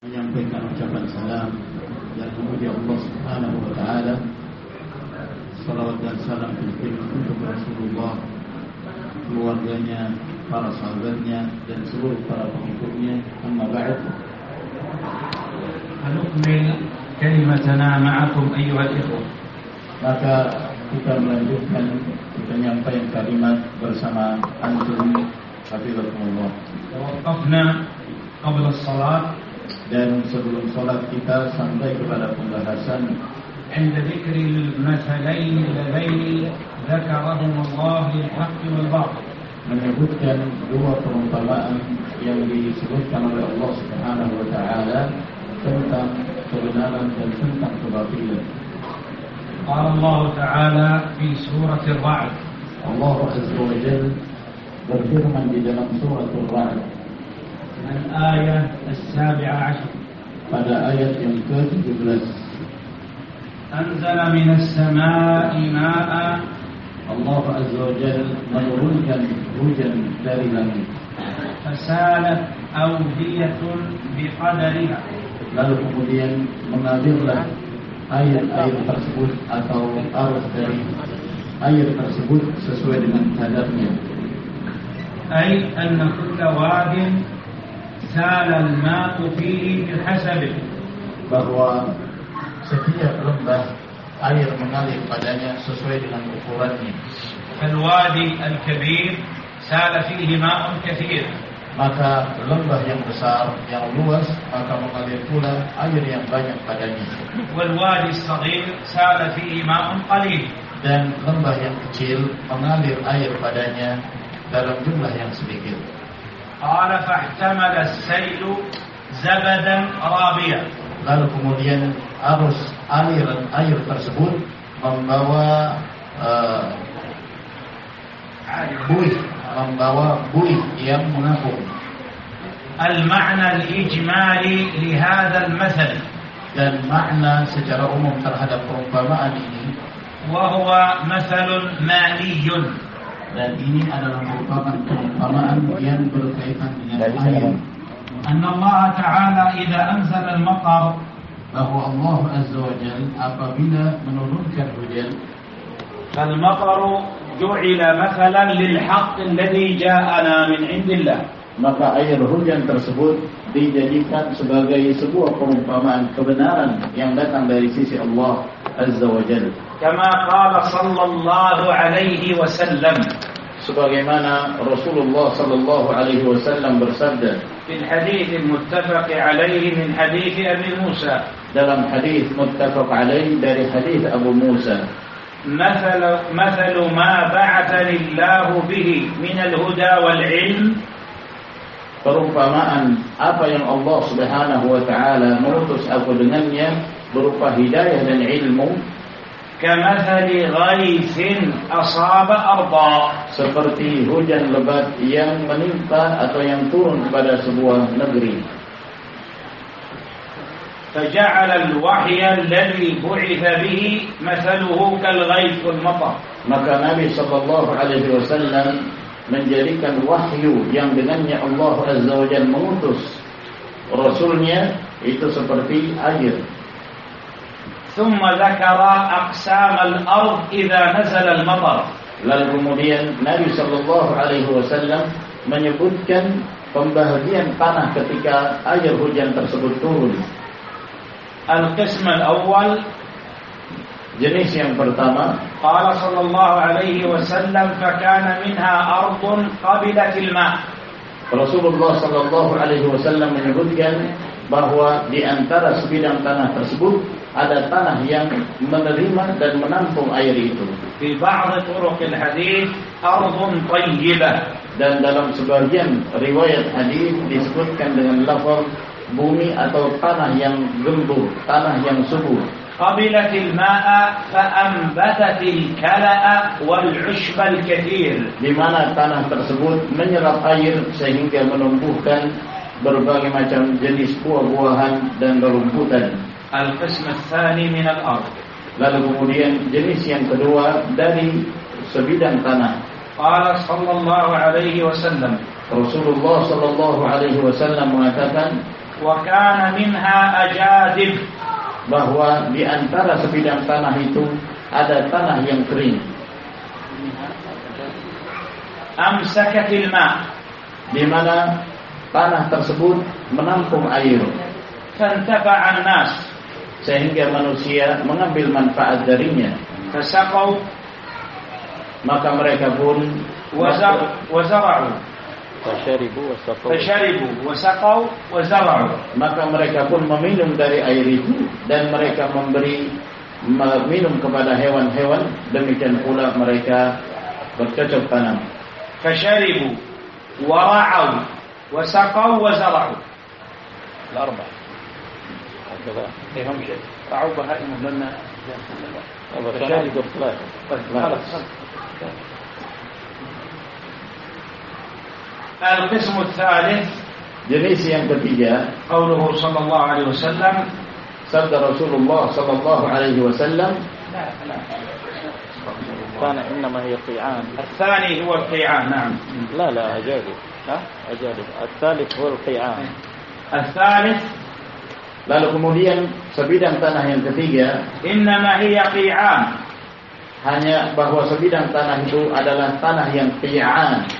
menyampaikan ucapan salam dan memuji Allah Subhanahu wa taala. Salawat dan salam untuk Rasulullah keluarganya, para sahabatnya dan seluruh para pengikutnya. Amma ba'd. Anukmil kalimatana ma'akum ayyuhal ikhwah. Maka kita melanjutkan kita menyampaikan kalimat bersama antum Habibullah. Wa qafna qabla as-salat Dan sebelum solat kita sampai kepada pembahasan عند ذكر المثلين اللذين ذكرهم الله للحق والباطل menyebutkan dua perumpamaan yang disebutkan oleh Allah Subhanahu wa taala tentang kebenaran dan tentang kebatilan. قال الله تعالى في سورة الرعد Allah Azza wa Jalla berfirman di dalam surah Al-Ra'd الآية السابعة عشر pada ayat yang ke-17 أنزل من السماء ماء Allah Azza wa Jalla menurunkan hujan dari langit فسالت أودية بقدرها lalu kemudian mengalirlah air-air tersebut atau arus dari air tersebut sesuai dengan kadarnya أي أن كل واد سال الماء فيه بحسبه bahwa setiap lembah air mengalir padanya sesuai dengan ukurannya فالوادي الكبير سال فيه ماء كثير maka lembah yang besar yang luas maka mengalir pula air yang banyak padanya والوادي الصغير سال فيه ماء قليل dan lembah yang kecil mengalir air padanya dalam jumlah yang sedikit قال فاحتمل السيل زبدا رابيا lalu kemudian arus aliran air tersebut membawa uh, buih membawa buih yang mengapung المعنى الإجمالي لهذا المثل dan makna secara umum terhadap perumpamaan ini وهو مثل مالي dan ini adalah merupakan perumpamaan yang berkaitan dengan air أن الله تعالى إذا أنزل المطر bahwa Allah Azza wa Jal apabila menurunkan hujan فالمطر جعل مثلا للحق الذي جاءنا من عند الله maka air hujan tersebut dijadikan sebagai sebuah perumpamaan kebenaran yang datang dari sisi Allah Azza wa Jalla كما قال صلى الله عليه وسلم sebagaimana Rasulullah sallallahu alaihi wasallam bersabda في الحديث المتفق عليه من حديث أبي موسى dalam hadis muttafaq alaih dari hadis Abu Musa مثل مثل ما بعثني الله به من الهدى والعلم perumpamaan apa yang Allah Subhanahu wa taala mengutus aku dengannya berupa hidayah dan ilmu كمثل غيث أصاب أرضا seperti hujan lebat yang menimpa atau yang turun kepada sebuah negeri فجعل الوحي الذي بعث به مثله كالغيث والمطر maka Nabi sallallahu alaihi wasallam menjadikan wahyu yang dengannya Allah azza wa jalla mengutus rasulnya itu seperti air ثم ذكر أقسام الأرض إذا نزل المطر lalu kemudian Nabi sallallahu alaihi wasallam menyebutkan pembahagian tanah ketika air hujan tersebut turun القسم الأول jenis yang pertama قال صلى الله عليه وسلم فكان منها أرض قبلت الماء Rasulullah sallallahu alaihi wasallam menyebutkan bahwa di antara sebidang tanah tersebut ada tanah yang menerima dan menampung air itu في بعض طرق الحديث أرض طيبة dan dalam sebagian riwayat hadis disebutkan dengan lafaz bumi atau tanah yang gembur, tanah yang subur قبلت الماء فأنبتت الكلأ والعشب الكثير di mana tanah tersebut menyerap air sehingga menumbuhkan berbagai macam jenis buah-buahan dan rerumputan. Al-Qism Al-Thani Min Al-Ard. Lalu kemudian jenis yang kedua Dari sebidang tanah. Fala Sallallahu Alaihi Wasallam. Rasulullah Sallallahu Alaihi Wasallam mengatakan Wa kana minha ajadib. Bahawa di antara sebidang tanah itu Ada tanah yang kering. Amsakatil ma' Di mana tanah tersebut menampung air. Fantaba'an nas sehingga manusia mengambil manfaat darinya. Fasaqau. Maka mereka pun wazarau. Fasharibu wasaqau fasharibu wasaqau wazarau. Maka mereka pun meminum dari air itu dan mereka memberi minum kepada hewan-hewan. Demikian pula mereka bercocok tanam. Fasharibu wara'u wasaqau wazarau. Al-arba' هم شيء. رعوا بهائم لنا يقول ثلاثة خلاص. القسم الثالث jenis yang ketiga قوله صلى الله عليه وسلم. sabda Rasulullah sallallahu alaihi wasallam لا لا. كان إنما هي قيعان. الثاني هو القيعان نعم. لا لا أجادب ها؟ أجادب الثالث هو القيعان. الثالث Lalu kemudian sebidang tanah yang ketiga, inna ma hiya qi'an. Hanya bahwa sebidang tanah itu adalah tanah yang qi'an.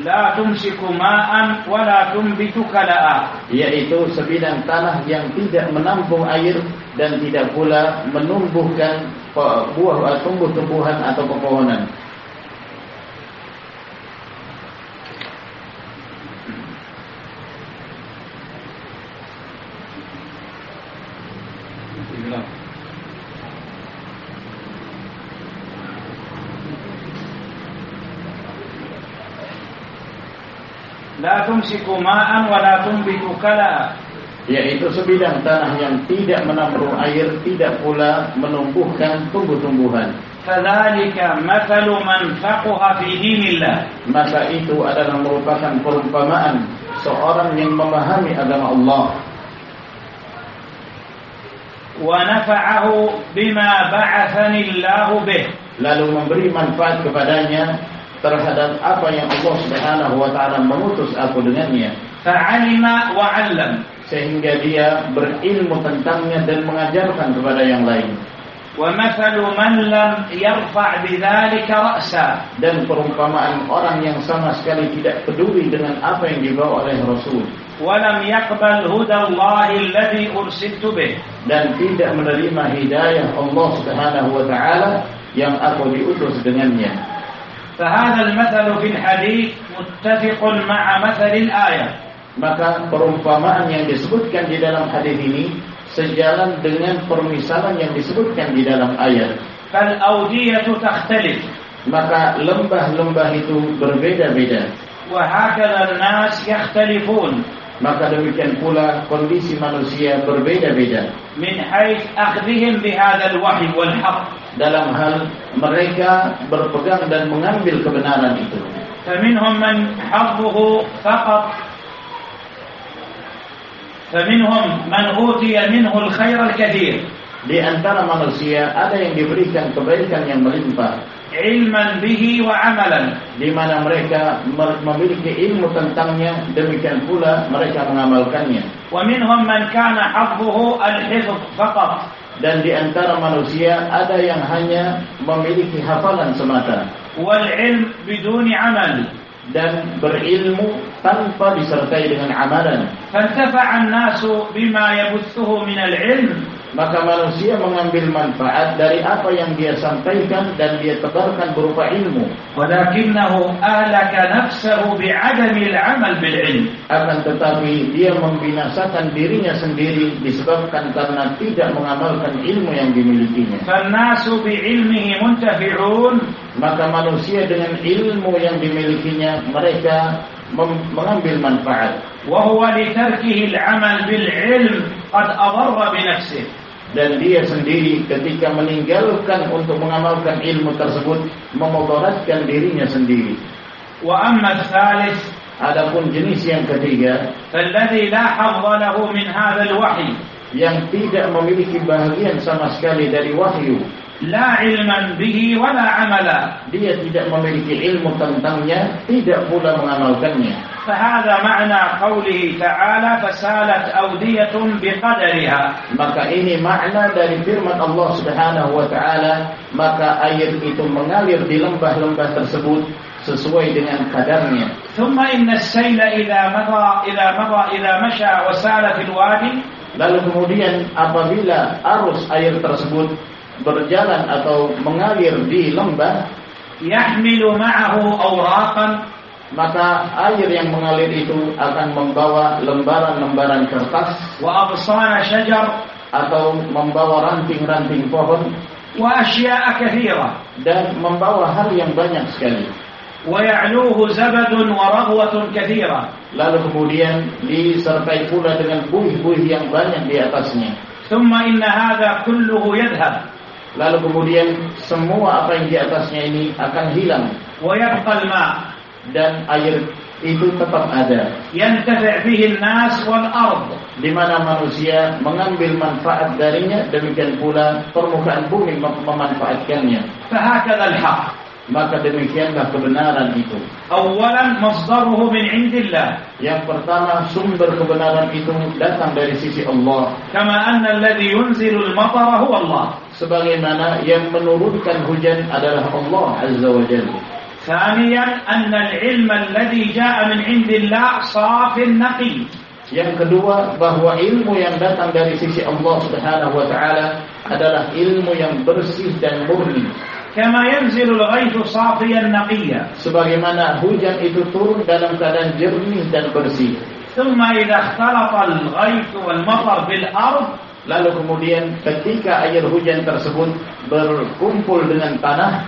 La tumsiku ma'an wa la tumbitu kala'a. Yaitu sebidang tanah yang tidak menampung air dan tidak pula menumbuhkan eh, buah atau tumbuh-tumbuhan atau pepohonan. tumsiku ma'an wa la tumbiku yaitu sebidang tanah yang tidak menampung air tidak pula menumbuhkan tumbuh-tumbuhan. Kadzalika mathalu man faqaha fi dinillah maka itu adalah merupakan perumpamaan seorang yang memahami agama Allah. Wa nafa'ahu bima ba'athani Allah bih. Lalu memberi manfaat kepadanya terhadap apa yang Allah Subhanahu wa taala mengutus aku dengannya. Fa'alima wa 'allam. Sehingga dia berilmu tentangnya dan mengajarkan kepada yang lain. Wa mathalu man lam yarfa' bidzalika ra'sa. Dan perumpamaan orang yang sama sekali tidak peduli dengan apa yang dibawa oleh rasul. Wa lam yaqbal huda Allah alladhi ursiltu bih. Dan tidak menerima hidayah Allah Subhanahu wa taala yang aku diutus dengannya. فهذا المثل في الحديث متفق مع مثل الآية maka perumpamaan yang disebutkan di dalam hadis ini sejalan dengan permisalan yang disebutkan di dalam ayat فالأودية تختلف maka lembah-lembah itu berbeda-beda وهكذا الناس يختلفون maka demikian pula kondisi manusia berbeda-beda من حيث أخذهم بهذا الوحي والحق dalam hal mereka berpegang dan mengambil kebenaran itu فمنهم من حظه فقط فمنهم من أوتي منه الخير الكثير di antara manusia ada yang diberikan kebaikan yang melimpah علما به وعملا di mana mereka mer- memiliki ilmu tentangnya demikian pula mereka mengamalkannya ومنهم من كان حظه الحفظ فقط dan di antara manusia ada yang hanya memiliki hafalan semata. Wal ilm bidun amal. Dan berilmu tanpa disertai dengan amalan. Fantafa'an nasu bima yabuthuhu min al ilm maka manusia mengambil manfaat dari apa yang dia sampaikan dan dia tebarkan berupa ilmu. Walakinnahu ahlaka nafsahu bi'adamil amal bil ilm. Akan tetapi dia membinasakan dirinya sendiri disebabkan karena tidak mengamalkan ilmu yang dimilikinya. Fannasu bi'ilmihi muntafi'un maka manusia dengan ilmu yang dimilikinya mereka mengambil manfaat. Wa huwa li tarkihi al-amal bil ilm. Qad adarra bi nafsihi dan dia sendiri ketika meninggalkan untuk mengamalkan ilmu tersebut memudaratkan dirinya sendiri. Wa amma tsalis adapun jenis yang ketiga alladhi la hadza lahu min hadha alwahy yang tidak memiliki bahagian sama sekali dari wahyu. la ilman bihi wa la amala. Dia tidak memiliki ilmu tentangnya tidak pula mengamalkannya. فهذا معنى قوله تعالى فسالت أودية بقدرها Maka ini makna dari firman Allah Subhanahu wa taala, maka air itu mengalir di lembah-lembah tersebut sesuai dengan kadarnya. ثم إن السيل إذا مضى إذا مضى إذا مشى وسال في الوادي Lalu kemudian apabila arus air tersebut berjalan atau mengalir di lembah, يحمل معه أوراقا maka air yang mengalir itu akan membawa lembaran-lembaran kertas wa absana syajar. atau membawa ranting-ranting pohon wa asya'a kathira. dan membawa hal yang banyak sekali. Wa ya'luhu zabadun wa raghwatun kathira. Lalu kemudian disertai pula dengan buih-buih yang banyak di atasnya. Thumma inna hadha kulluhu yadhhab. Lalu kemudian semua apa yang di atasnya ini akan hilang. Wa yabqa al-ma' dan air itu tetap ada. Yang terfihi nas wal ard di mana manusia mengambil manfaat darinya demikian pula permukaan bumi mem memanfaatkannya. Fahakal al haq maka demikianlah kebenaran itu. Awalan masdaruhu min indillah. Yang pertama sumber kebenaran itu datang dari sisi Allah. Kama anna alladhi yunzilul matara huwa Allah. Sebagaimana yang menurunkan hujan adalah Allah Azza wa Jalla. ثانيا أن العلم الذي جاء من عند الله صاف نقي Yang kedua, bahwa ilmu yang datang dari sisi Allah Subhanahu wa taala adalah ilmu yang bersih dan murni. كما ينزل الغيث صافيا نقيا Sebagaimana hujan itu turun dalam keadaan jernih dan bersih. ثم إذا اختلط الغيث والمطر بالأرض Lalu kemudian ketika air hujan tersebut berkumpul dengan tanah,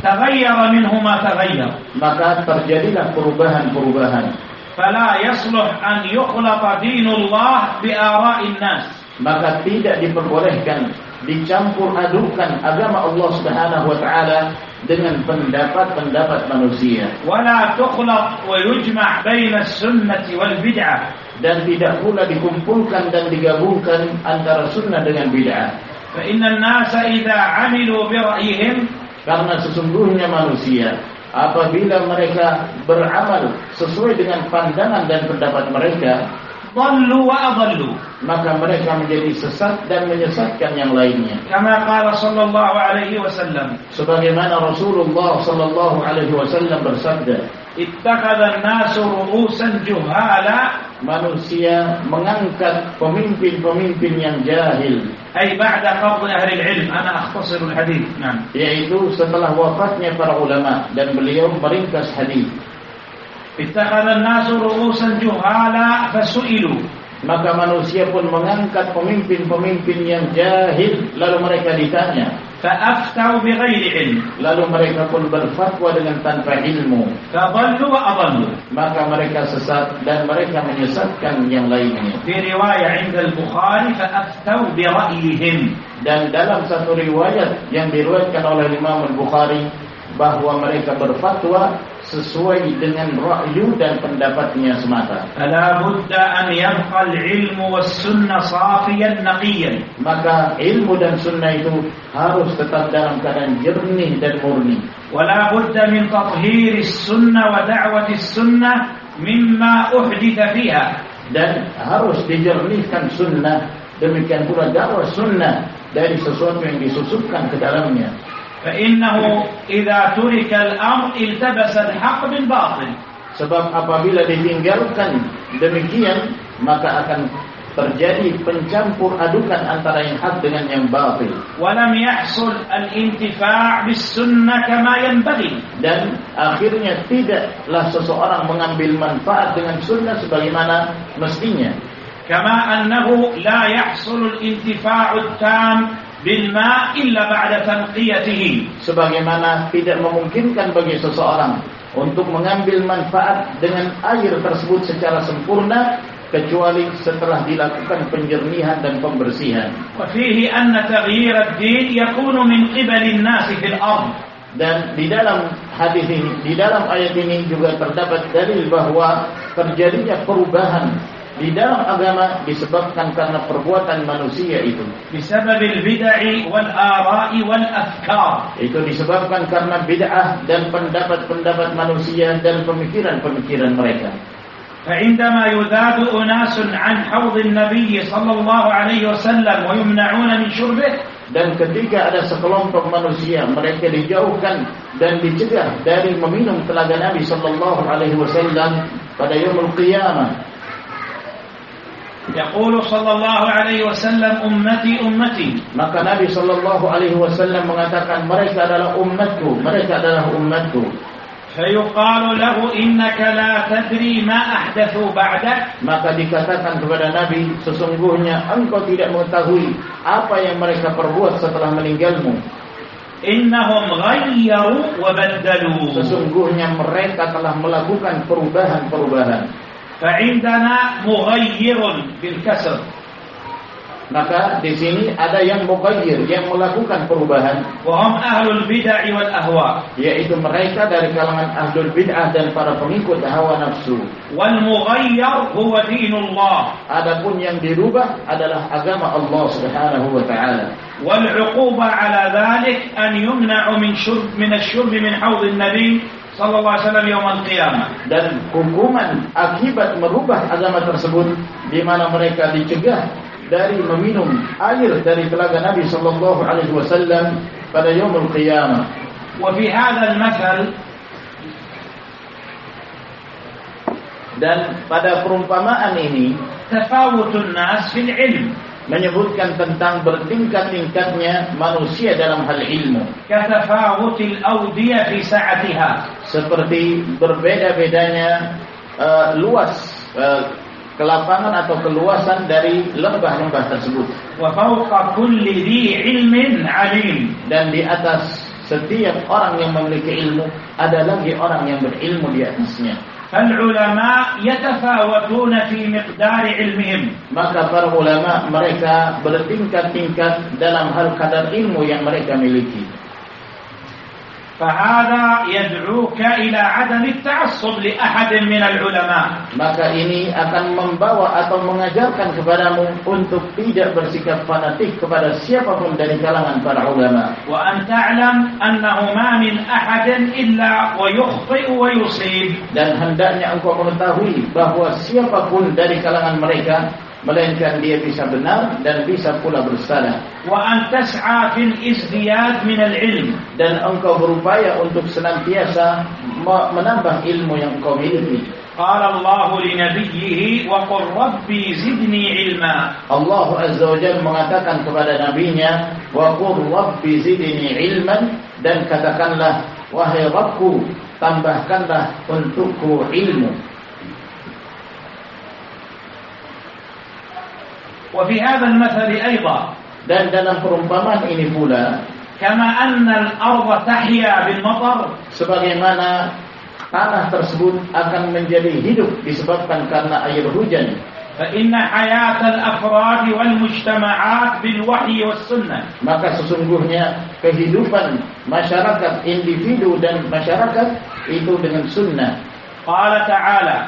Tagayyara minhuma tagayyar Maka terjadilah perubahan-perubahan Fala yasluh an yukhlata dinullah bi ara'in nas Maka tidak diperbolehkan dicampur adukan agama Allah Subhanahu wa taala dengan pendapat-pendapat manusia. Wala tukhlaq wa yujma' baina sunnati wal bid'ah dan tidak pula dikumpulkan dan digabungkan antara sunnah dengan bid'ah. Fa inna an-nasa idza 'amilu bi ra'yihim Karena sesungguhnya manusia apabila mereka beramal sesuai dengan pandangan dan pendapat mereka, dallu wa adallu, maka mereka menjadi sesat dan menyesatkan yang lainnya. Karena qala sallallahu alaihi wasallam, sebagaimana Rasulullah sallallahu alaihi wasallam bersabda, ittakhadha an-nasu ru'usan juhala manusia mengangkat pemimpin-pemimpin yang jahil. Ai ba'da fardhi ahli al-'ilm, ana akhtasir al-hadith. Naam. Yaitu setelah wafatnya para ulama dan beliau meringkas hadis. Ittakhadha an-nasu ru'usan juhala fasu'ilu. Maka manusia pun mengangkat pemimpin-pemimpin yang jahil. Lalu mereka ditanya fa'aftau bighairihim lalu mereka pun berfatwa dengan tanpa ilmu. Kadallu wa adallu. Maka mereka sesat dan mereka menyesatkan yang lainnya. Di riwayat 'inda al-bukhari fa'aftau bira'yihim dan dalam satu riwayat yang diriwayatkan oleh Imam Al-Bukhari bahwa mereka berfatwa sesuai dengan rakyu dan pendapatnya semata. Ala budda an yabqal ilmu was sunnah safiyan naqiyan. Maka ilmu dan sunnah itu harus tetap dalam keadaan jernih dan murni. Wala budda min tathhir sunnah wa da'wati sunnah mimma uhdita fiha. Dan harus dijernihkan sunnah demikian pula dakwah sunnah dari sesuatu yang disusupkan ke dalamnya. فإنه إذا ترك الأمر التبس الحق بالباطل sebab apabila ditinggalkan demikian maka akan terjadi pencampur adukan antara yang hak dengan yang batil ولم يحصل الانتفاع بالسنة كما ينبغي dan akhirnya tidaklah seseorang mengambil manfaat dengan sunnah sebagaimana mestinya كما أنه لا يحصل الانتفاع bil ma illa ba'da tanqiyatihi. Sebagaimana tidak memungkinkan bagi seseorang untuk mengambil manfaat dengan air tersebut secara sempurna kecuali setelah dilakukan penjernihan dan pembersihan. Wa fihi anna taghyir ad-din yakunu min qibali an-nas fil ardh dan di dalam hadis ini di dalam ayat ini juga terdapat dalil bahwa terjadinya perubahan di dalam agama disebabkan karena perbuatan manusia itu بسبب البدع والآراء والأفكار itu disebabkan karena bid'ah dan pendapat-pendapat manusia dan pemikiran-pemikiran mereka فعندما يذاد أناس عن حوض النبي صلى الله عليه وسلم ويمنعون من شربه Dan ketika ada sekelompok manusia mereka dijauhkan dan dicegah dari meminum telaga Nabi sallallahu alaihi wasallam pada yaumul qiyamah يقول صلى الله عليه وسلم أمتي أمتي maka Nabi sallallahu alaihi wasallam mengatakan mereka adalah ummatku, mereka adalah umatku فيقال له إنك لا تدري ما أحدث بعدك maka dikatakan kepada Nabi sesungguhnya engkau tidak mengetahui apa yang mereka perbuat setelah meninggalmu. إنهم غيروا وبدلوا sesungguhnya mereka telah melakukan perubahan-perubahan. فعندنا مغير بالكسر maka di sini ada yang mughayyir yang melakukan perubahan wahum ahlul bid'ah wal ahwa yaitu mereka dari kalangan ahlul bid'ah dan para pengikut hawa nafsu wal mughayyir huwa dinullah adapun yang dirubah adalah agama Allah Subhanahu wa taala wal 'uquba 'ala dhalik an yumna'u min syurb min asy-syurb min hawd an-nabi sallallahu alaihi wasallam yaumul qiyamah. Dan hukuman akibat merubah agama tersebut di mana mereka dicegah dari meminum air dari telaga Nabi sallallahu alaihi wasallam pada yaumul qiyamah. Wa fi hadha al dan pada perumpamaan ini tafawutun nas fil ilm menyebutkan tentang bertingkat-tingkatnya manusia dalam hal ilmu. Katafawutil awdiya fi sa'atiha. Seperti berbeda-bedanya uh, luas uh, kelapangan atau keluasan dari lembah-lembah tersebut. Wa fawqa kulli dhi ilmin 'alim. Dan di atas setiap orang yang memiliki ilmu ada lagi orang yang berilmu di atasnya. فالعلماء يتفاوتون في مقدار علمهم maka para ulama mereka bertingkat-tingkat dalam hal kadar ilmu yang mereka miliki فهذا يدعوك إلى عدم التعصب لأحد من العلماء maka ini akan membawa atau mengajarkan kepadamu untuk tidak bersikap fanatik kepada siapapun dari kalangan para ulama وأن تعلم أنه ما من أحد إلا ويخطئ ويصيب dan hendaknya engkau mengetahui bahwa siapapun dari kalangan mereka melainkan dia bisa benar dan bisa pula bersalah. Wa antas'a fil izdiyad min al-ilm dan engkau berupaya untuk senantiasa menambah ilmu yang kau miliki. Qala Allah li nabiyhi wa qul rabbi zidni ilma. Allah azza wa jalla mengatakan kepada nabinya wa qul rabbi zidni ilman dan katakanlah wahai Rabbku tambahkanlah untukku ilmu. وفي هذا المثل أيضا dan dalam perumpamaan ini pula كما أن الأرض تحيا بالمطر sebagaimana tanah tersebut akan menjadi hidup disebabkan karena air hujan فإن حياة الأفراد والمجتمعات بالوحي والسنة maka sesungguhnya kehidupan masyarakat individu dan masyarakat itu dengan sunnah قال تعالى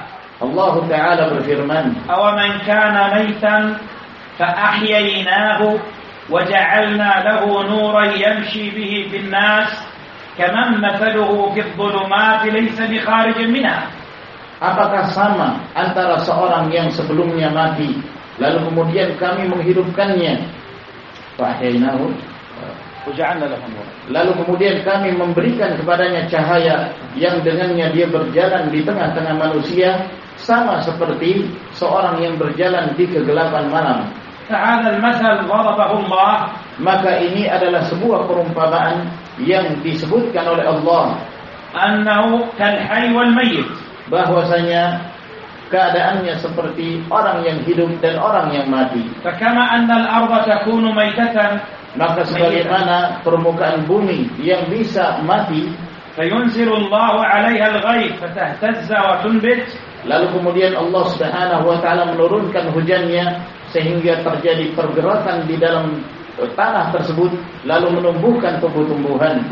Allah Ta'ala berfirman أومن كان ميتا فأحييناه وجعلنا له نورا يمشي به في الناس كمن مثله في الظلمات ليس بخارج منها Apakah sama antara seorang yang sebelumnya mati lalu kemudian kami menghidupkannya fahyainahu وجعلنا لهم نورا lalu kemudian kami memberikan kepadanya cahaya yang dengannya dia berjalan di tengah-tengah manusia sama seperti seorang yang berjalan di kegelapan malam Ta'ala al-masal darabahullah Maka ini adalah sebuah perumpamaan Yang disebutkan oleh Allah. Annahu kal hayy wal mayyit Bahwasanya keadaannya seperti orang yang hidup dan orang yang mati. Fakama anna al-ardha takunu maytatan. Maka sebagaimana permukaan bumi yang bisa mati fayunziru Allahu 'alaiha al-ghayb fatahtazza wa tunbit. lalu kemudian Allah Subhanahu wa taala menurunkan hujannya sehingga terjadi pergerakan di dalam tanah tersebut lalu menumbuhkan tumbuh-tumbuhan.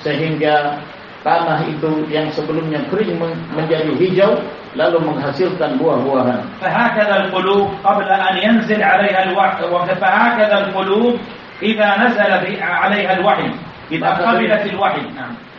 sehingga tanah itu yang sebelumnya kering menjadi hijau lalu menghasilkan buah-buahan. fahakadha al-qulub qabla an yanzil 'alayha al-wahy wa fahakadha al-qulub idha nazala 'alayha al-wahy idha qabilat al-wahy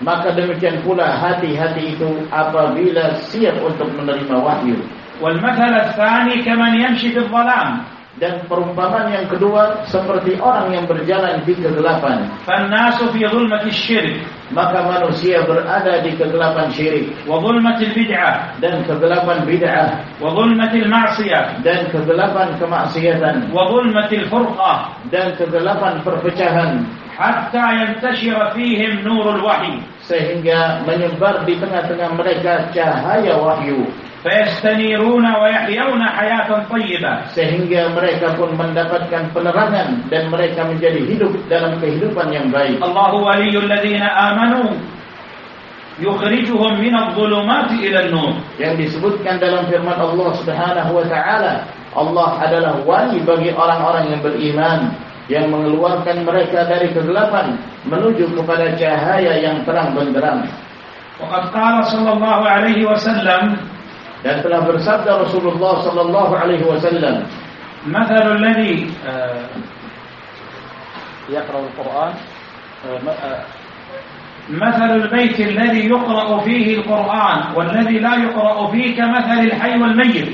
maka demikian pula hati-hati itu apabila siap untuk menerima wahyu. والمثل الثاني كمن يمشي في الظلام dan perumpamaan yang kedua seperti orang yang berjalan di kegelapan فالناس في ظلمة الشرك maka manusia berada di kegelapan syirik وظلمة البدعة dan kegelapan bid'ah وظلمة المعصية dan kegelapan kemaksiatan وظلمة الفرقة dan kegelapan perpecahan حتى ينتشر فيهم نور الوحي sehingga menyebar di tengah-tengah mereka cahaya wahyu fayastanirun wa yahyawna hayatan thayyibah sehingga mereka pun mendapatkan penerangan dan mereka menjadi hidup dalam kehidupan yang baik. Allahu waliyul ladzina amanu yukhrijuhum min adh-dhulumati ila an-nur yang disebutkan dalam firman Allah Subhanahu wa taala Allah adalah wali bagi orang-orang yang beriman yang mengeluarkan mereka dari kegelapan menuju kepada cahaya yang terang benderang. Waqad qala sallallahu alaihi wasallam dan telah bersabda Rasulullah sallallahu alaihi wasallam مثل الذي آه، يقرأ القرآن آه، م- آه، مثل البيت الذي يقرأ فيه القرآن والذي لا يقرأ فيه كمثل الحي والميت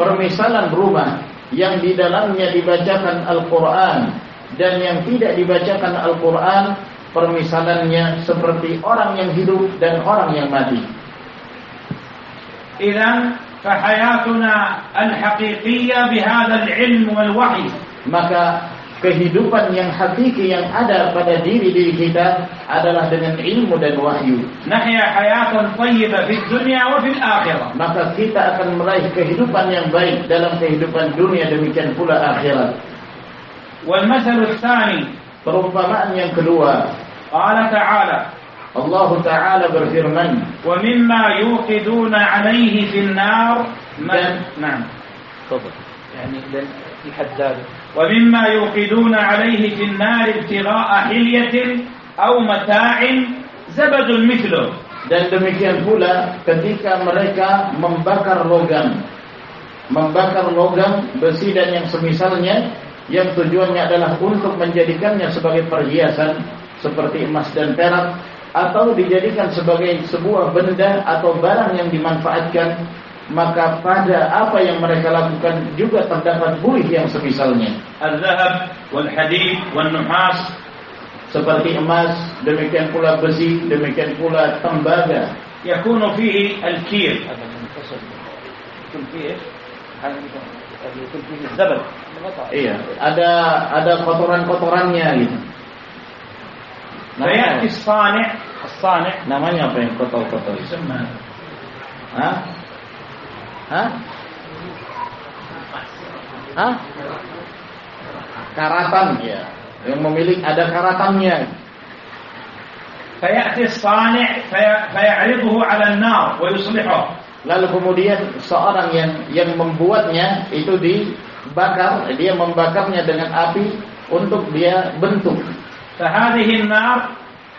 permisalan rumah yang di dalamnya dibacakan Al-Qur'an dan yang tidak dibacakan Al-Qur'an permisalannya seperti orang yang hidup dan orang yang mati إذا فحياتنا الحقيقية بهذا العلم والوحي maka kehidupan yang hakiki yang ada pada diri diri kita adalah dengan ilmu dan wahyu. Nahya hayatan tayyibah fi dunya wa fil akhirah. Maka kita akan meraih kehidupan yang baik dalam kehidupan dunia demikian pula akhirat. Wal masal tsani, perumpamaan yang kedua. Allah ta'ala Allah Taala berfirman, "Wamma yuqidun alaihi fil النار man نعم. Tafsir. Yani dan dihadar. Wamma yuqidun alaihi fil النار ابتغاء حلية أو متاع زبد مثله. Dan demikian pula ketika mereka membakar logam, membakar logam besi dan yang semisalnya yang tujuannya adalah untuk menjadikannya sebagai perhiasan seperti emas dan perak atau dijadikan sebagai sebuah benda atau barang yang dimanfaatkan maka pada apa yang mereka lakukan juga terdapat buih yang semisalnya. Al-zahab wal-hadid wal-nuhas seperti emas demikian pula besi demikian pula tembaga. Yakunu fihi al-kir. Ada ada kotoran-kotorannya gitu. فيأتي namanya, الصانع الصانع namanya apa yang kotor-kotor يسمى Hah? Hah? Hah? Karatan ya. Yang memiliki ada karatannya. فيأتي الصانع في- فيعرضه على النار ويصلحه Lalu kemudian seorang yang yang membuatnya itu dibakar, dia membakarnya dengan api untuk dia bentuk. فهذه النار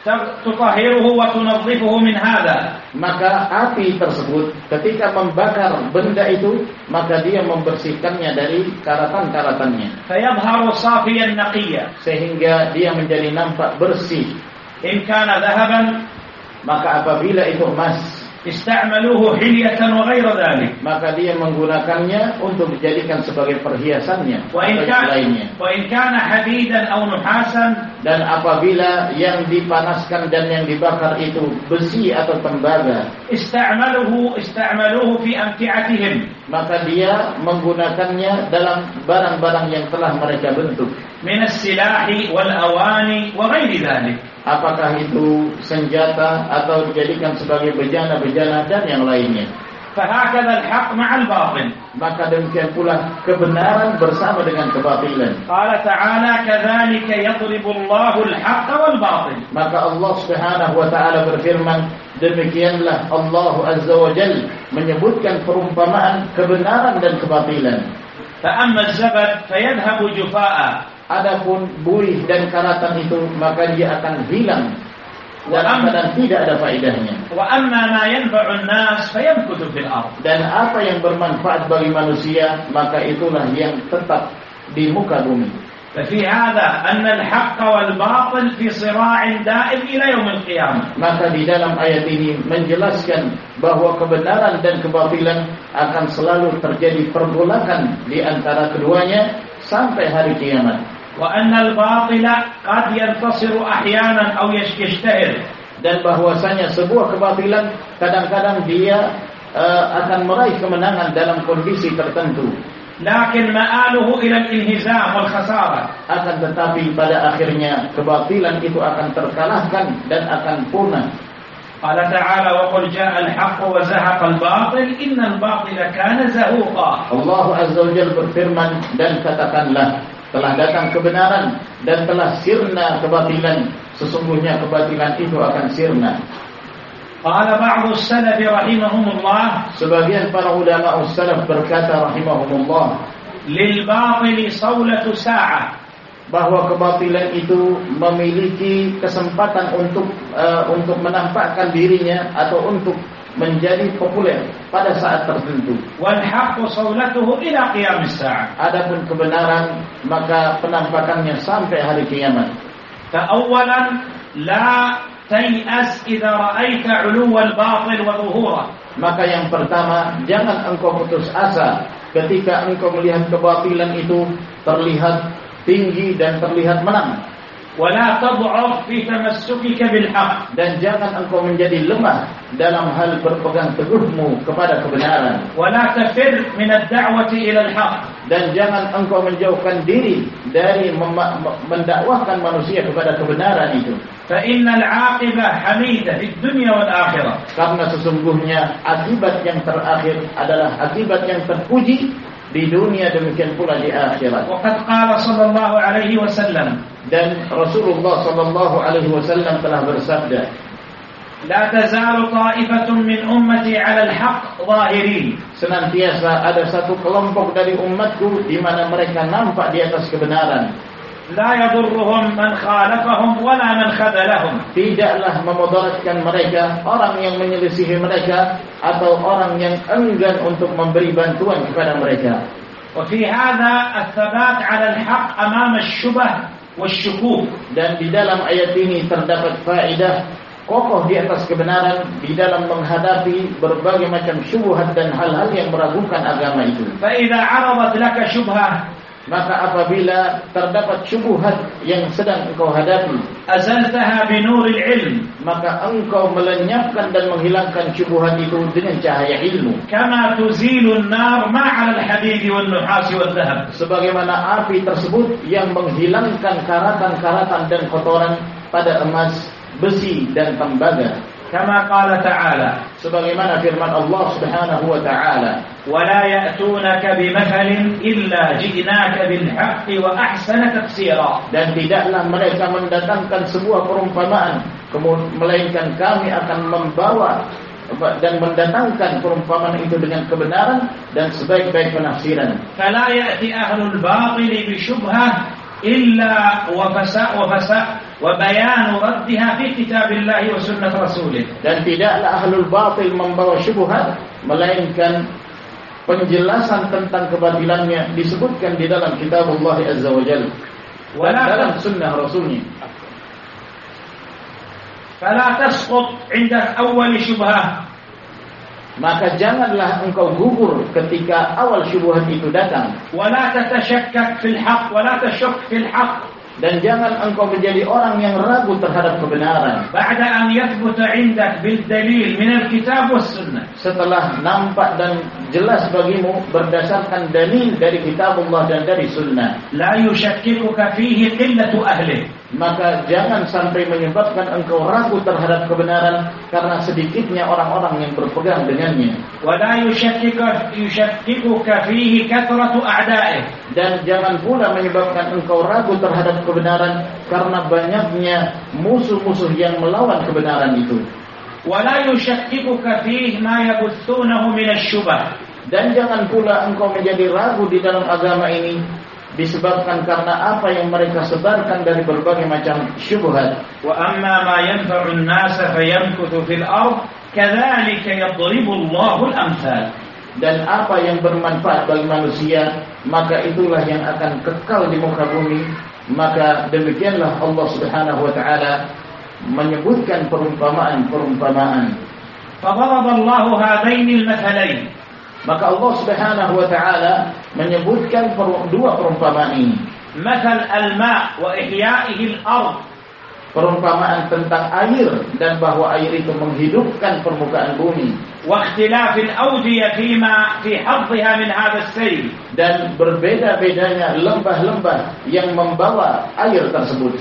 ت- تطهره وتنظفه من هذا Maka api tersebut ketika membakar benda itu, maka dia membersihkannya dari karatan-karatannya فيظهر صافيا نقيا sehingga dia menjadi nampak bersih. إن كان ذهبا Maka apabila itu emas, Ista'maluhu hilyatan wa ghaira dhalik. Maka dia menggunakannya untuk dijadikan sebagai perhiasannya wa in lainnya. Wa in kana hadidan aw nuhasan dan apabila yang dipanaskan dan yang dibakar itu besi atau tembaga, ista'maluhu ista'maluhu fi amti'atihim. Maka dia menggunakannya dalam barang-barang yang telah mereka bentuk. من السلاح والأواني وغير ذلك Apakah itu senjata atau dijadikan sebagai bejana-bejana dan yang lainnya. فهكذا الحق مع الباطل Maka demikian pula kebenaran bersama dengan kebatilan. قال تعالى كذلك يضرب الله الحق والباطل Maka Allah Subhanahu wa taala berfirman, demikianlah Allah Azza wa Jalla menyebutkan perumpamaan kebenaran dan kebatilan. فأما الزبد فيذهب جفاء Adapun buih dan karatan itu maka dia akan hilang dalam Wa am- keadaan tidak ada faedahnya. وأما ما ينفع الناس فيمكث في الأرض Dan apa yang bermanfaat bagi manusia maka itulah yang tetap di muka bumi. ففي هذا أن الحق والباطل في صراع دائم إلى يوم القيامة Maka di dalam ayat ini menjelaskan bahwa kebenaran dan kebatilan akan selalu terjadi pergolakan di antara keduanya sampai hari kiamat. وأن الباطل قد ينتصر أحيانا أو يش- يشتهر Dan bahwasanya sebuah kebatilan kadang-kadang dia uh, akan meraih kemenangan dalam kondisi tertentu. لكن مآله إلى الانهزام والخسارة Akan tetapi pada akhirnya kebatilan itu akan terkalahkan dan akan punah. قال تعالى وقل جاء الحق وزهق الباطل إن الباطل كان زهوقا Allah Azza wa Jalla berfirman dan katakanlah telah datang kebenaran dan telah sirna kebatilan. Sesungguhnya kebatilan itu akan sirna. Qala ba'du salaf rahimahumullah. Sebagian para ulama ussalaf berkata rahimahumullah lil ba'dhi saulatu sa'ah. Bahwa kebatilan itu memiliki kesempatan untuk uh, untuk menampakkan dirinya atau untuk menjadi populer pada saat tertentu. Ila. Adapun kebenaran maka penampakannya sampai hari kiamat. Ta'awwalan la tayas idza ra'aita 'uluwal batil wa. Maka yang pertama, jangan engkau putus asa ketika engkau melihat kebatilan itu terlihat tinggi dan terlihat menang. wala tad'af fi tamassukika bil haqq dan jangan engkau menjadi lemah dalam hal berpegang teguhmu kepada kebenaran. wala tafir min ad-da'wati ila al-haqq dan jangan engkau menjauhkan diri dari mendakwahkan manusia kepada kebenaran itu. fa innal 'aqibah hamidah fid dunya wal akhirah karena sesungguhnya akibat yang terakhir adalah akibat yang terpuji di dunia demikian pula di akhirat. Waqad qala sallallahu alaihi wasallam dan Rasulullah sallallahu alaihi wasallam telah bersabda La tazalu ta'ifatun min ummati 'ala al-haq zahirin. Senantiasa ada satu kelompok dari umatku di mana mereka nampak di atas kebenaran. لا يضرهم من خالفهم ولا من خذلهم Tidaklah memudaratkan mereka orang yang menyelisihi mereka atau orang yang enggan untuk memberi bantuan kepada mereka. وفي هذا الثبات على الحق أمام الشبه والشكوك Dan di dalam ayat ini terdapat faedah kokoh di atas kebenaran di dalam menghadapi berbagai macam syubhat dan hal-hal yang meragukan agama itu. فإذا عرضت لك شبهة maka apabila terdapat syubhat yang sedang engkau hadapi azaltaha bi nuril ilm. maka engkau melenyapkan dan menghilangkan syubhat itu dengan cahaya ilmu. Kama tuzilun nar ma'al alhadid wan nuhas wal dhahab. Sebagaimana api tersebut yang menghilangkan karatan-karatan dan kotoran pada emas besi dan tembaga kama qala ta'ala sebagaimana firman Allah Subhanahu wa ta'ala wala ya'tunaka bimathalin illa ji'naka bilhaqqi wa ahsana tafsira. Dan tidaklah mereka mendatangkan sebuah perumpamaan melainkan kami akan membawa dan mendatangkan perumpamaan itu dengan kebenaran dan sebaik-baik penafsiran. Fala ya'ti ahlul batil bi illa wa fasa wa fasa وبيان ردها في كتاب الله وسنة رسوله Dan tidaklah ahlul batil membawa syubhat melainkan penjelasan tentang kebatilannya disebutkan di dalam kitab Allah Azza wa Jalla dan ولا dalam sunnah Rasulnya. فلا تسقط عند أول شبهة Maka janganlah engkau gugur ketika awal syubhat itu datang ولا تتشكك في الحق ولا تشك في الحق dan jangan engkau menjadi orang yang ragu terhadap kebenaran. Ba'da an yathbuta 'indak bil dalil min al kitab was sunnah. Setelah nampak dan jelas bagimu berdasarkan dalil dari kitab Allah dan dari sunnah. La yushakkiku fihi qillatu ahlihi. Maka jangan sampai menyebabkan engkau ragu terhadap kebenaran karena sedikitnya orang-orang yang berpegang dengannya. Dan jangan pula menyebabkan engkau ragu terhadap kebenaran karena banyaknya musuh-musuh yang melawan kebenaran itu. Dan jangan pula engkau menjadi ragu di dalam agama ini disebabkan karena apa yang mereka sebarkan dari berbagai macam syubhat وأما ما ينفع الناس فيمكث في الأرض كذلك يضرب الله الأمثال dan apa yang bermanfaat bagi manusia maka itulah yang akan kekal di muka bumi maka demikianlah Allah Subhanahu wa taala menyebutkan perumpamaan-perumpamaan فضرب الله هذين المثلين maka Allah Subhanahu wa taala menyebutkan dua perumpamaan ini. Mathal al-ma wa ihya'ihi al-ard. Perumpamaan tentang air dan bahwa air itu menghidupkan permukaan bumi. Wa ikhtilaf al-awdiya fi ma fi hadhha min hadha as-sayl. Dan berbeda-bedanya lembah-lembah yang membawa air tersebut.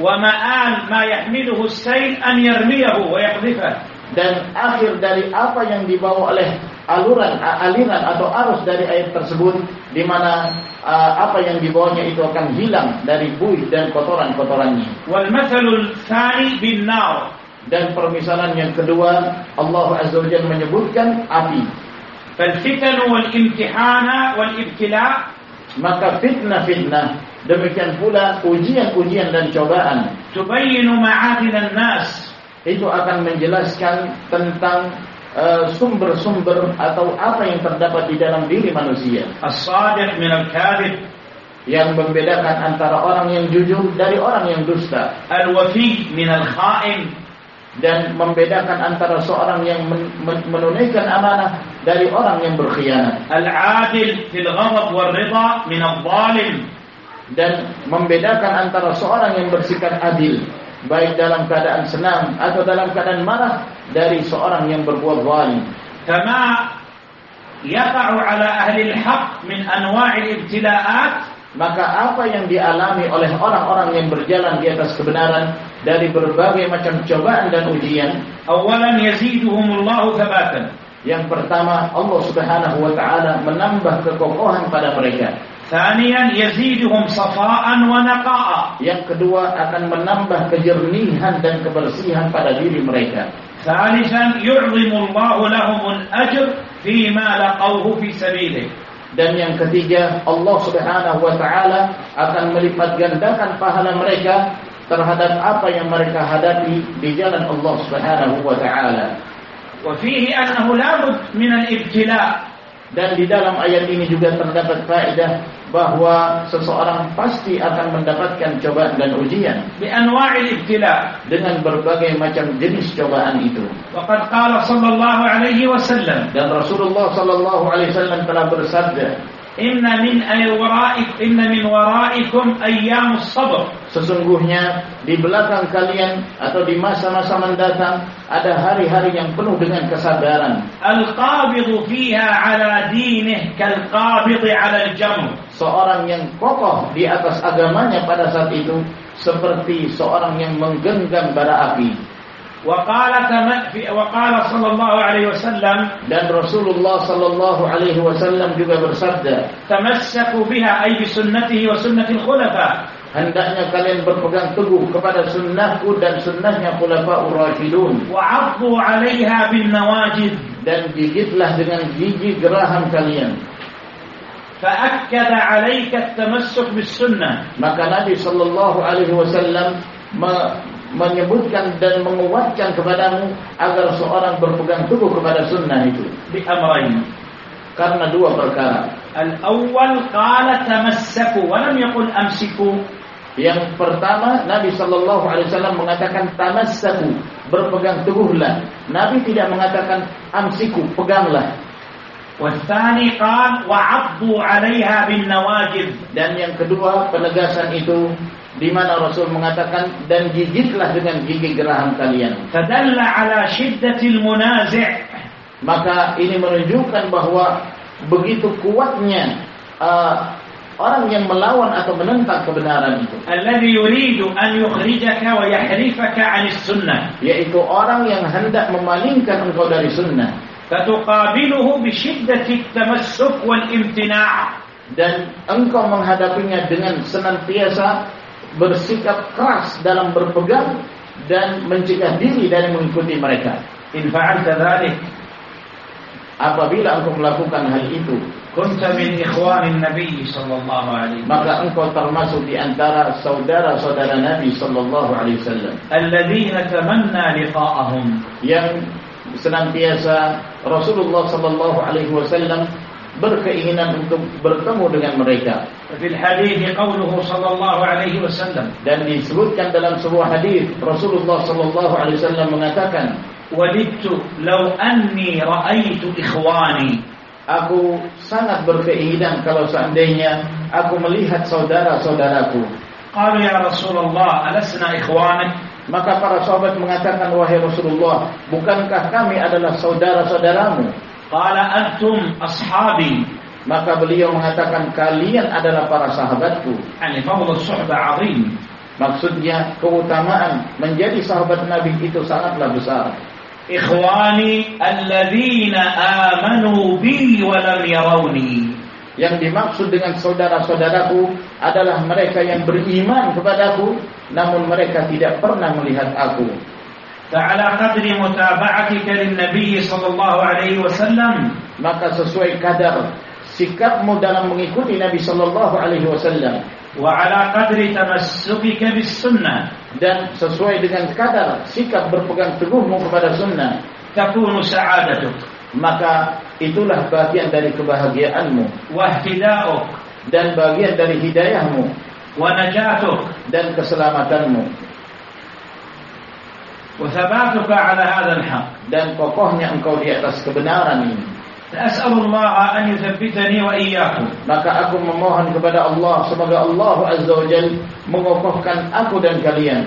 Wa ma'an ma yahmiluhu as-sayl an yarmiyahu wa yaqdhifahu. dan akhir dari apa yang dibawa oleh aluran aliran atau arus dari air tersebut di mana uh, apa yang di bawahnya itu akan hilang dari buih dan kotoran-kotorannya. Wal mathalul tsani bin nar dan permisalan yang kedua Allah Azza wa Jalla menyebutkan api. Fal fitan wal imtihana wal ibtila maka fitnah fitnah demikian pula ujian-ujian dan cobaan. Tubayyinu ma'adil an-nas itu akan menjelaskan tentang Eh, sumber-sumber atau apa yang terdapat di dalam diri manusia. As-sadiq min al-kadhib yang membedakan antara orang yang jujur dari orang yang dusta. Al-wafi min al-kha'im dan membedakan antara seorang yang men men menunaikan amanah dari orang yang berkhianat. Al-adil fil ghadab wal ridha min al-zalim dan membedakan antara seorang yang bersikap adil baik dalam keadaan senang atau dalam keadaan marah dari seorang yang berbuat zalim. Kama yaqa'u ala ahli al-haq min anwa' al-ibtila'at. Maka apa yang dialami oleh orang-orang yang berjalan di atas kebenaran dari berbagai macam cobaan dan ujian awalan yaziduhum Allah thabatan. yang pertama Allah Subhanahu wa taala menambah kekokohan pada mereka. Thaniyan yaziduhum safa'an wa naqa'a. Yang kedua akan menambah kejernihan dan kebersihan pada diri mereka. Thalisan Allah lahum al-ajr fi ma laqawhu fi sabilihi. Dan yang ketiga Allah Subhanahu wa taala akan melipat gandakan pahala mereka terhadap apa yang mereka hadapi di jalan Allah Subhanahu wa taala. Wa fihi annahu la bud min al-ibtila' Dan di dalam ayat ini juga terdapat faedah bahawa seseorang pasti akan mendapatkan cobaan dan ujian. Di anwa'il ibtila dengan berbagai macam jenis cobaan itu. Waqad qala sallallahu alaihi wasallam dan Rasulullah sallallahu alaihi wasallam telah bersabda, Inna min waraik inna min waraikum ayyamus sabr. Sesungguhnya di belakang kalian atau di masa-masa mendatang ada hari-hari yang penuh dengan kesabaran. Al qabidu fiha ala dinih kal-qabid ala al-jamr. Seorang yang kokoh di atas agamanya pada saat itu seperti seorang yang menggenggam bara api. وقال وقال صلى الله عليه وسلم Dan Rasulullah sallallahu alaihi wasallam juga bersabda, تمسكوا بها أي بسنته وسنة الخلفاء hendaknya kalian berpegang teguh kepada sunnahku dan sunnahnya khulafaur rasyidun وعضوا عليها بالنواجذ dan gigitlah dengan gigi geraham kalian. فأكد عليك التمسك بالسنة Maka Nabi sallallahu alaihi wasallam menyebutkan dan menguatkan kepadamu agar seorang berpegang teguh kepada sunnah itu. Di amrain karena dua perkara. Al awwal qala tamassaku wa lam yaqul amsiku. Yang pertama Nabi sallallahu alaihi wasallam mengatakan tamassaku berpegang teguhlah. Nabi tidak mengatakan amsiku peganglah. Wasani kan wa abdu alaiha bin nawajib. Dan yang kedua penegasan itu di mana Rasul mengatakan dan gigitlah dengan gigi geraham kalian. Tadalla ala shiddatil munazi'. Maka ini menunjukkan bahawa begitu kuatnya uh, orang yang melawan atau menentang kebenaran itu. Alladhi yuridu an yukhrijaka wa yahrifaka 'an sunnah yaitu orang yang hendak memalingkan engkau dari sunnah. Fatuqabiluhu bi shiddatit tamassuk wal imtina' dan engkau menghadapinya dengan senantiasa bersikap keras dalam berpegang dan mencegah diri dari mengikuti mereka. Infa'an tadzalik. Apabila engkau melakukan hal itu, kunta min ikhwanin Nabi sallallahu alaihi wasallam. Maka engkau termasuk di antara saudara-saudara Nabi sallallahu alaihi wasallam. Alladzina tamanna liqa'ahum. Yang senantiasa Rasulullah sallallahu alaihi wasallam berkeinginan untuk bertemu dengan mereka. في الحديث قوله صلى الله عليه وسلم. Dan disebutkan dalam sebuah hadis Rasulullah sallallahu alaihi wasallam mengatakan wajidtu law anni raaitu ikhwani. Aku sangat berkeinginan kalau seandainya aku melihat saudara-saudaraku. Qala ya rasulullah alasna ikhwani maka para sahabat mengatakan wahai Rasulullah bukankah kami adalah saudara-saudaramu? Qala antum ashabi? maka beliau mengatakan kalian adalah para sahabatku يعني فضل الصحبة عظيم maksudnya keutamaan menjadi sahabat Nabi itu sangatlah besar إخواني الذين آمنوا بي ولم يروني Yang dimaksud dengan saudara-saudaraku adalah mereka yang beriman kepadaku namun mereka tidak pernah melihat aku. فعلى قدر متابعتك للنبي صلى الله عليه وسلم Maka sesuai kadar sikapmu dalam mengikuti Nabi sallallahu alaihi wasallam. Wa ala qadri tamassukika bis sunnah. Dan sesuai dengan kadar sikap berpegang teguhmu kepada sunnah. Takunu sa'adatuk. Maka itulah bagian dari kebahagiaanmu. Wa hidayah dan bagian dari hidayahmu. Wa najatuk. Dan keselamatanmu. Wa sabatuka ala hadzal haq dan kokohnya engkau di atas kebenaran ini. أسأل الله أن يثبتني وإياكم maka aku memohon kepada Allah semoga Allah azza wajal mengokohkan aku dan kalian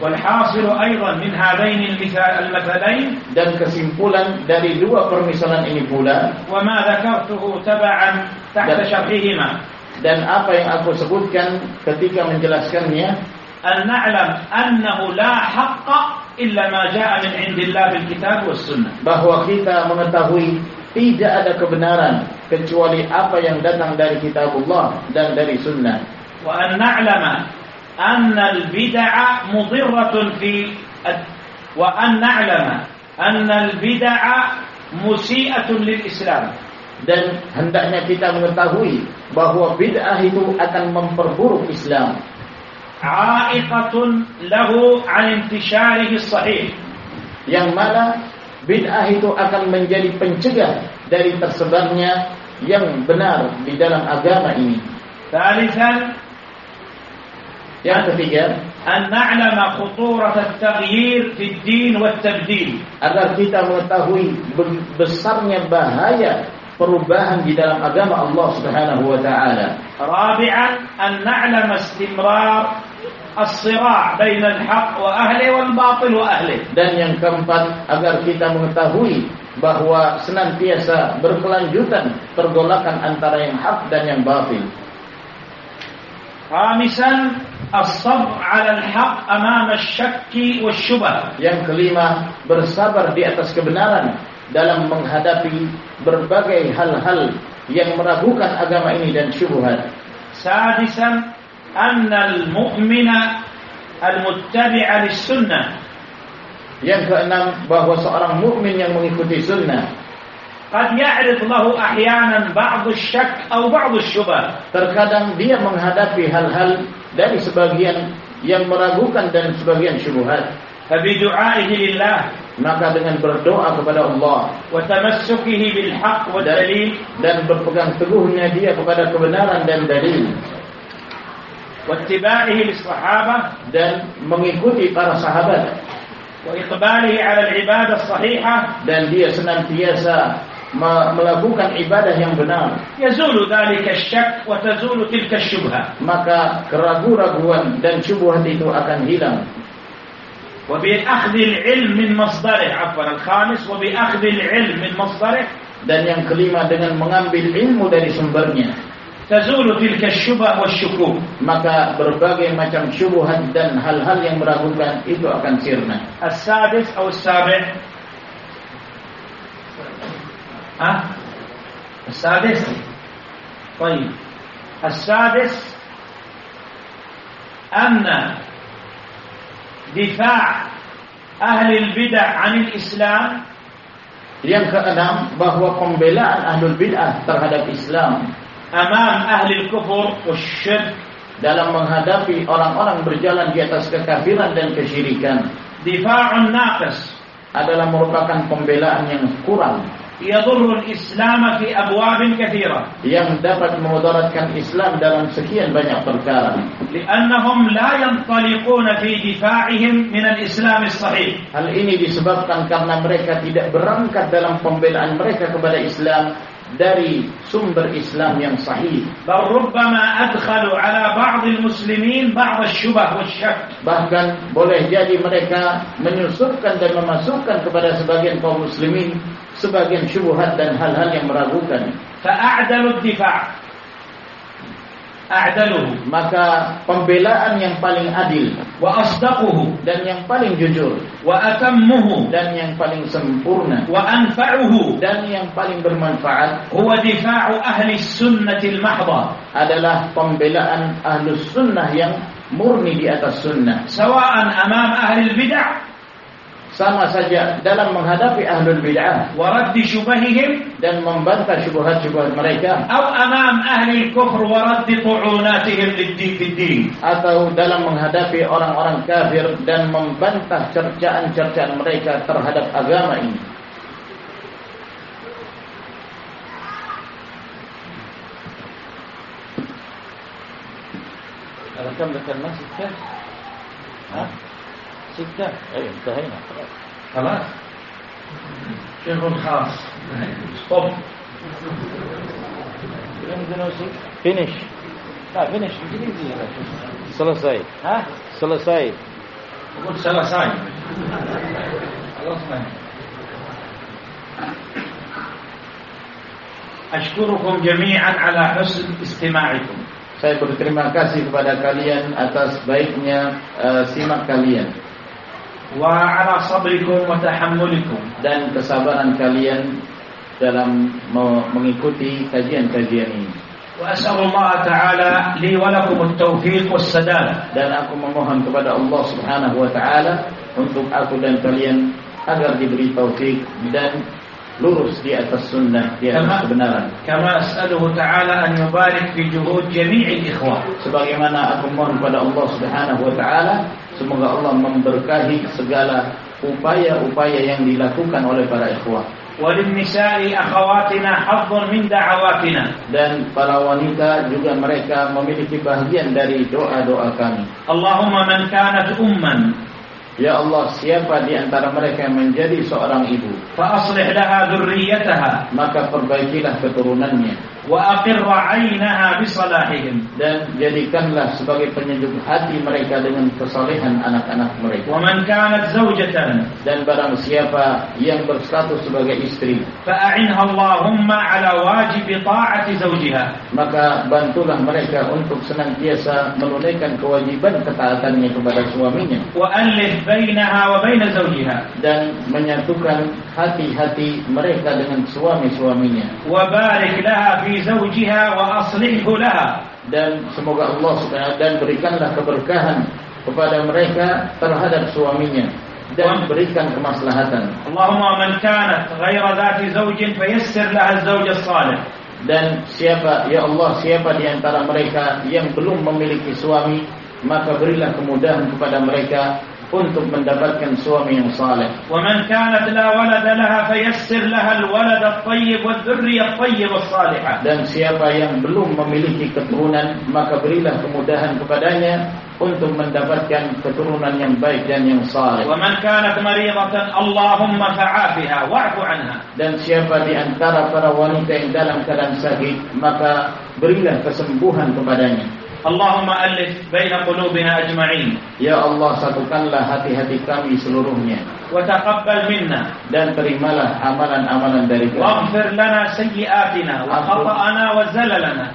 والحاصل أيضا من هذين المثال المثلين dan kesimpulan dari dua permisalan ini pula وما ذكرته تبعا تحت لا. شرحهما dan apa yang aku sebutkan ketika menjelaskannya أن نعلم أنه لا حق إلا ما جاء من عند الله في الكتاب والسنة bahwa kita mengetahui tidak ada kebenaran kecuali apa yang datang dari kitab Allah dan dari sunnah. Wa an na'lama anna al-bid'a mudirratun fi wa an na'lama anna al-bid'a musi'atun lil Islam dan hendaknya kita mengetahui bahawa bid'ah itu akan memperburuk Islam. A'iqatun lahu 'an intisharihi sahih. Yang mana Bid'ah itu akan menjadi pencegah dari tersebarnya yang benar di dalam agama ini. Salisan yang ketiga, an na'lam khuturat at-taghyir fi din wa at-tabdil. Agar kita mengetahui besarnya bahaya perubahan di dalam agama Allah Subhanahu wa taala. Rabi'an an na'lam istimrar as-sira' baina al-haq wa ahli wal batil wa ahli dan yang keempat agar kita mengetahui bahwa senantiasa berkelanjutan pergolakan antara yang hak dan yang batil. Khamisan as-sabr 'ala al-haq amama asy-syakki wasy-syubhah yang kelima bersabar di atas kebenaran dalam menghadapi berbagai hal-hal yang meragukan agama ini dan syubhat. Sadisan annal mu'mina al-Sunnah yang keenam bahawa seorang mukmin yang mengikuti sunnah. Qad ya'rid lahu ahyanan ba'd asy-syak aw ba'd asy-syubhah terkadang dia menghadapi hal-hal dari sebagian yang meragukan dan sebagian syubhat. Fa bi du'a'ihi lillah. Maka dengan berdoa kepada Allah. Wa tamassukihi bil haqq wa dalil. dan berpegang teguhnya dia kepada kebenaran dan dalil. واتباعه للصحابة dan mengikuti para sahabat. وإقباله على العبادة الصحيحة. Dan dia senantiasa melakukan ibadah yang benar. يزول ذلك الشك وتزول تلك الشبهة. Maka keraguan-raguan dan syubhat itu akan hilang. وبأخذ العلم من مصدره عفوا الخامس وبأخذ العلم من مصدره. Dan yang kelima dengan mengambil ilmu dari sumbernya. تزول تلك الشبه والشكوك maka berbagai macam syubhat dan hal-hal yang meragukan itu akan sirna السادس أو السابع ها السادس طيب السادس أن دفاع أهل البدع عن الإسلام yang keenam bahwa pembelaan ahlul bid'ah terhadap Islam amam ahli kufur usyid dalam menghadapi orang-orang berjalan di atas kekafiran dan kesyirikan. Difa'un naqis. Adalah merupakan pembelaan yang kurang. Yadurru al-islam fi abwabin kathira. Yang dapat memudaratkan Islam dalam sekian banyak perkara. Li'annahum la yantaliquna fi difa'ihim min al-islam as-sahih. Hal ini disebabkan karena mereka tidak berangkat dalam pembelaan mereka kepada Islam dari sumber Islam yang sahih. Barubbama adkhalu ala ba'd muslimin ba'd syubah wasy-syak. Bahkan boleh jadi mereka menyusupkan dan memasukkan kepada sebagian kaum muslimin sebagian syubhat dan hal-hal yang meragukan. Fa'adalu ad-difa' a'daluhu maka pembelaan yang paling adil. Wa asdaquhu. Dan yang paling jujur. Wa atammuhu. Dan yang paling sempurna. Wa anfa'uhu. Dan yang paling bermanfaat. Huwa difa'u ahli sunnatil mahdha. Adalah pembelaan ahli sunnah yang murni di atas sunnah. Sawa'an amam ahli bid'ah sama saja dalam menghadapi ahlul bid'ah wa radd syubahihim dan membantah syubhat-syubhat mereka atau amam ahli kufur wa radd tu'unatihim lid-din atau dalam menghadapi orang-orang kafir dan membantah cercaan-cercaan mereka terhadap agama ini Alhamdulillah masih ya. Ha? ستة أي انتهينا خلاص خلاص شيخ خاص stop finish لا انجليزي شيخ selesai ها selesai قلت سلساي خلصنا أشكركم جميعا على حسن استماعكم Saya berterima kasih kepada kalian atas baiknya uh, simak kalian wa ala sabrikum wa tahammulikum dan kesabaran kalian dalam mengikuti kajian-kajian ini. Wa asallallahu taala li wa lakum at-tawfiq was-sadaq dan aku memohon kepada Allah Subhanahu wa taala untuk aku dan kalian agar diberi taufik dan lurus di atas sunnah di atas kama, kebenaran. Kama as'aluhu ta'ala an yubarik fi juhud jami'il ikhwan. Sebagaimana aku mohon kepada Allah Subhanahu wa taala semoga Allah memberkahi segala upaya-upaya yang dilakukan oleh para ikhwah وللنساء أخواتنا حظ من دعواتنا dan para wanita juga mereka memiliki bahagian dari doa-doa kami. اللهم من كانت أما Ya Allah, siapa di antara mereka yang menjadi seorang ibu, فأصلح لها ذريتها maka perbaikilah keturunannya wa aqir 'ainaha bi salahihim dan jadikanlah sebagai penyejuk hati mereka dengan kesalehan anak-anak mereka. Wa man kanat zawjatan. Dan barang siapa yang berstatus sebagai istri fa a'inha Allahumma 'ala wajib ta'ati zawjiha. maka bantulah mereka untuk senantiasa menunaikan kewajiban ketaatannya kepada suaminya. Wa alif bainaha wa baina zawjiha. Dan menyatukan hati-hati mereka dengan suami-suaminya. Wa barik laha fi زوجها وأصلحه لها dan semoga Allah Subhanahu dan berikanlah keberkahan kepada mereka terhadap suaminya dan berikan kemaslahatan اللهم من كانت غير ذات زوج فيسر لها الزوج الصالح dan siapa ya Allah siapa di antara mereka yang belum memiliki suami maka berilah kemudahan kepada mereka untuk mendapatkan suami yang saleh ومن كانت لا ولد لها فيسر لها الولد الطيب والذرية الطيبة الصالحة dan siapa yang belum memiliki keturunan maka berilah kemudahan kepadanya untuk mendapatkan keturunan yang baik dan yang saleh ومن كانت مريضة اللهم فعافها واعف عنها dan siapa di antara para wanita yang dalam keadaan sakit maka berilah kesembuhan kepadanya Allahumma alif baina qulubina ajma'in. Ya Allah satukanlah hati-hati kami seluruhnya. Wa taqabbal minna dan terimalah amalan-amalan dari kami. Waghfir lana sayyi'atina wa khata'ana wa zalalana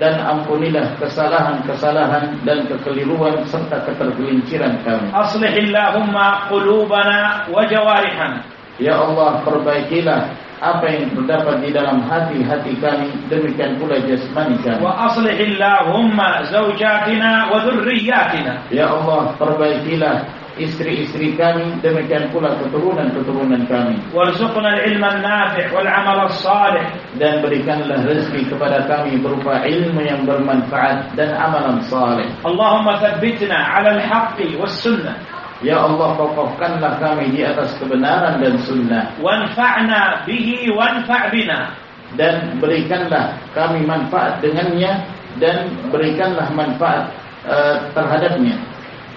dan ampunilah kesalahan-kesalahan dan kekeliruan serta ketergelinciran kami. Aslihillahumma qulubana wa jawarihana. Ya Allah perbaikilah apa yang terdapat di dalam hati-hati kami demikian pula jasmani kami. Wa aslihillahumma zawjatina wa dhurriyyatina. Ya allah perbaikilah istri-istri kami demikian pula keturunan-keturunan kami. Warzuqna al-ilma an-nafi' wal 'amal as-salih. Dan berikanlah rezeki kepada kami berupa ilmu yang bermanfaat dan amalan saleh allahumma thabbitna 'ala al-haqqi was-sunnah Ya Allah kokohkanlah kami di atas kebenaran dan sunnah. Wanfa'na bihi wanfa'bina. Dan berikanlah kami manfaat dengannya dan berikanlah manfaat uh, terhadapnya.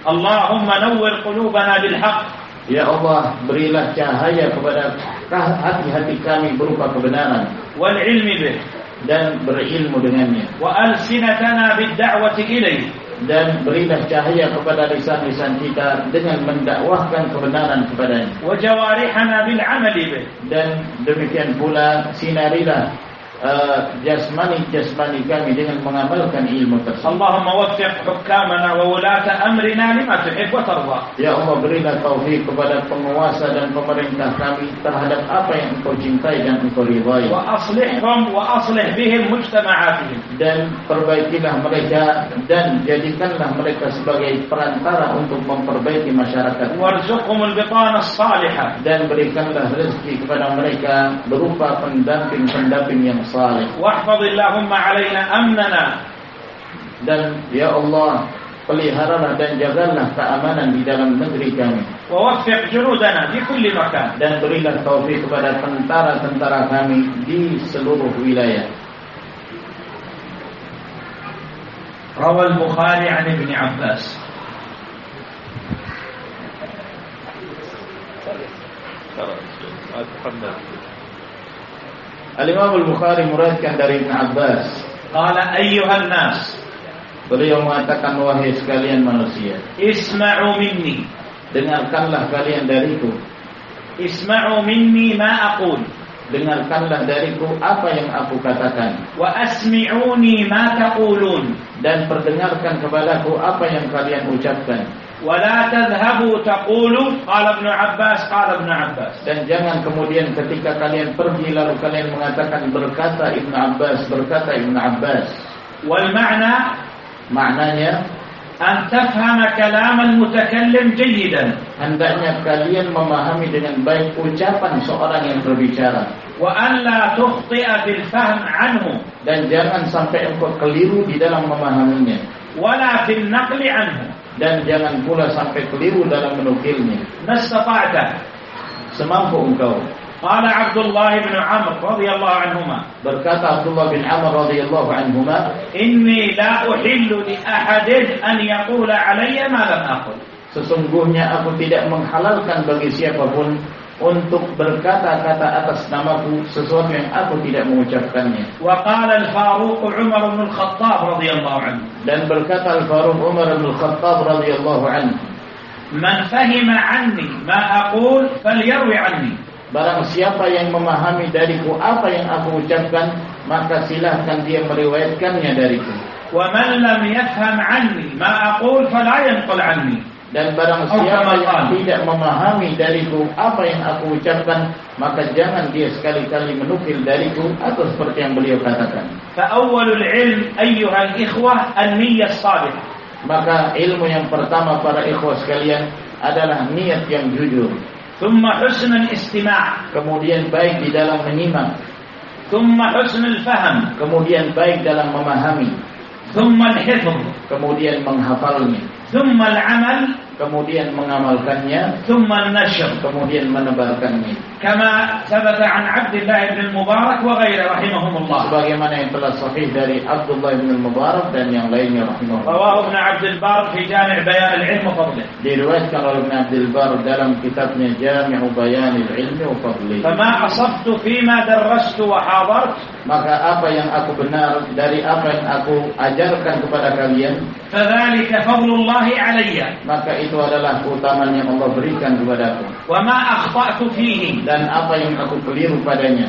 Allahumma nawwir qulubana bil haqq. Ya Allah berilah cahaya kepada hati-hati kami berupa kebenaran. Wal ilmi bih dan berilmu dengannya. Wa alsinatana bid da'wati ilaihi dan berilah cahaya kepada lisan-lisan kita dengan mendakwahkan kebenaran kepadanya. Wajawarihana bil amali bih. Dan demikian pula sinarilah Eh, jasmani-jasmani kami dengan mengamalkan ilmu tersebut. Allahumma waffiq hukamana wa wulata amrina lima tuhib wa tarwa. Ya Allah berilah taufik kepada penguasa dan pemerintah kami terhadap apa yang engkau cintai dan engkau ribai. Wa aslihum wa aslih bihim mujtama'atihim. Dan perbaikilah mereka dan jadikanlah mereka sebagai perantara untuk memperbaiki masyarakat. Warzuqhumul bitana salihah. Dan berikanlah rezeki kepada mereka berupa pendamping-pendamping yang saleh واحفظ اللهم علينا أمننا dan ya Allah peliharalah dan jagalah keamanan di dalam negeri kami ووفق جنودنا في كل مكان dan berilah taufik kepada tentara-tentara kami di seluruh wilayah روى البخاري عن ابن عباس Al-Imam Al-Bukhari muradkan dari Ibn Abbas. Qala ayyuhal nas. Beliau mengatakan wahai sekalian manusia Isma'u minni. Dengarkanlah kalian dariku. Isma'u minni ma'akun Dengarkanlah dariku apa yang aku katakan. Wa asmi'uni ma'akulun Dan perdengarkan kepadaku apa yang kalian ucapkan wala tadhhabu taqulu qala ibnu abbas qala ibnu abbas. Dan jangan kemudian ketika kalian pergi lalu kalian mengatakan berkata ibnu abbas berkata ibnu abbas. Wal ma'na? Maknanya an tafhama kalam al mutakallim jayidan. hendaknya kalian memahami dengan baik ucapan seorang yang berbicara. Wa an la tukhti'a bil fahm anhu. Dan jangan sampai engkau keliru di dalam memahaminya. Wala bil naqli anhu dan jangan pula sampai keliru dalam menukilnya. Nasafa'ta semampu engkau. Qala Abdullah bin Amr radhiyallahu anhuma. Berkata Abdullah bin Amr radhiyallahu anhuma, "Inni la uhillu li ahadin an yaqula alayya ma lam aqul." Sesungguhnya aku tidak menghalalkan bagi siapapun untuk berkata-kata atas namaku sesuatu yang aku tidak mengucapkannya. Wa qala al-Faruq Umar bin Khattab radhiyallahu anhu dan berkata al-Faruq Umar bin Khattab radhiyallahu anhu Man fahima anni ma aqul falyarwi anni Barang siapa yang memahami dariku apa yang aku ucapkan maka silakan dia meriwayatkannya dariku. Wa man lam yafham anni ma aqul fala yanqal anni dan barang siapa yang tidak memahami dariku apa yang aku ucapkan maka jangan dia sekali-kali menukil dariku atau seperti yang beliau katakan. Fa awwalul ilm ayyuhal ikhwah an niyyah shalihah maka ilmu yang pertama para ikhwah sekalian adalah niat yang jujur. Thumma husnul istima' kemudian baik di dalam menyimak. Thumma husnul faham. Kemudian baik dalam memahami. Thumma hifz kemudian menghafalnya. ثم العمل Kemudian mengamalkannya ثم النشر Kemudian menebarkannya كما ثبت عن عبد الله بن المبارك وغيره رحمهم الله Sebagaimana yang telah sahih dari Abdullah bin Mubarak dan yang lainnya rahimahullah رواه ابن عبد البر في جامع بيان العلم وفضله Diriwayatkan oleh Ibn Abdul Bar dalam kitabnya Jami'u Bayanil Ilmi wa Fadli فما أصبت فيما درست وحاضرت maka apa yang aku benar dari apa yang aku ajarkan kepada kalian fadzalika fadlullahi alayya. maka itu adalah keutamaan yang Allah berikan kepada aku. Wa ma akhtatu fihi. Dan apa yang aku keliru padanya.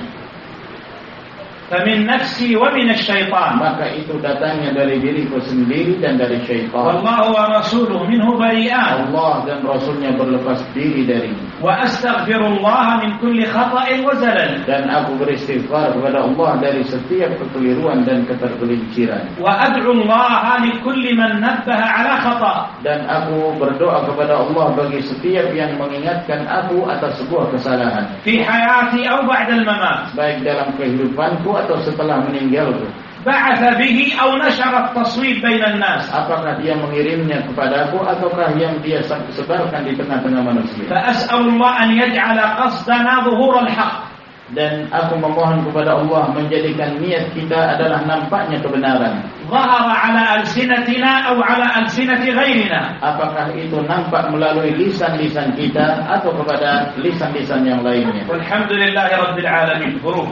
فمن نفسي ومن الشيطان Maka itu datangnya dari diriku sendiri dan dari syaitan والله ورسوله منه بريئان Allah dan Rasulnya berlepas diri darinya وأستغفر الله من كل خطأ وزلل Dan aku beristighfar kepada Allah dari setiap kekeliruan dan ketergelinciran وأدعو الله لكل من نبه على خطأ Dan aku berdoa kepada Allah bagi setiap yang mengingatkan aku atas sebuah kesalahan في حياتي أو بعد الممات Baik dalam kehidupanku atau setelah meninggal itu? Ba'atha bihi aw nashara at-taswib bainan nas. Apakah dia mengirimnya kepadaku ataukah yang dia sebarkan di tengah-tengah manusia? Fa as'alu Allah an yaj'ala qasdana dhuhur al-haq. Dan aku memohon kepada Allah menjadikan niat kita adalah nampaknya kebenaran. Zahara ala alsinatina aw ala al-sinati ghairina. Apakah itu nampak melalui lisan-lisan kita atau kepada lisan-lisan yang lainnya? Alhamdulillahirabbil alamin. Huruf.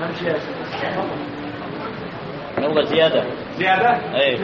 نمشي يا زيادة. زيادة؟ إيه.